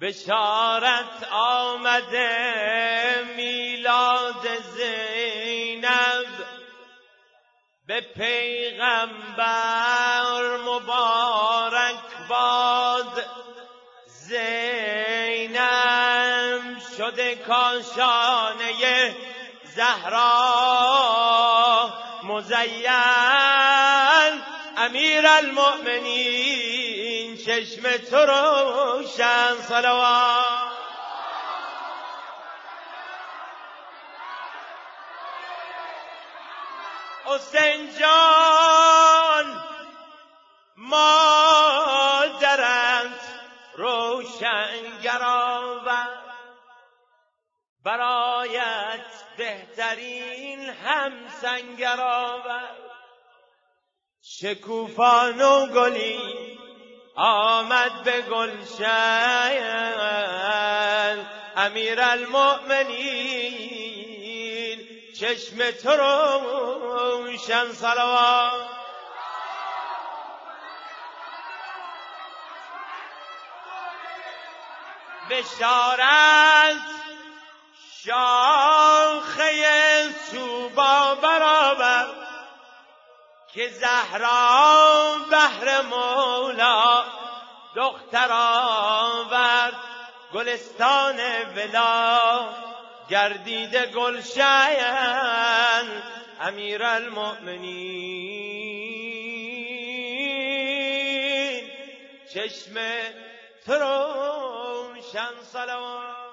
بشارت آمده میلاد زینب. به پیغمبر مبارک باد. زینب شده کاشانه زهرا. مزین امیر المؤمنین چشم تو روشن صلوات. حسین جان مادرت روشنگراور برایت بهترین همسنگر آورد شکوفان و گلی آمد به گلشن امیر المؤمنین چشم تو روشن صلوات. بشارت شاخه سوبا برابر که زهرا بهر دختر آورد گلستان ولا گردیده گلشن امیر المؤمنین چشم تروشن صلوات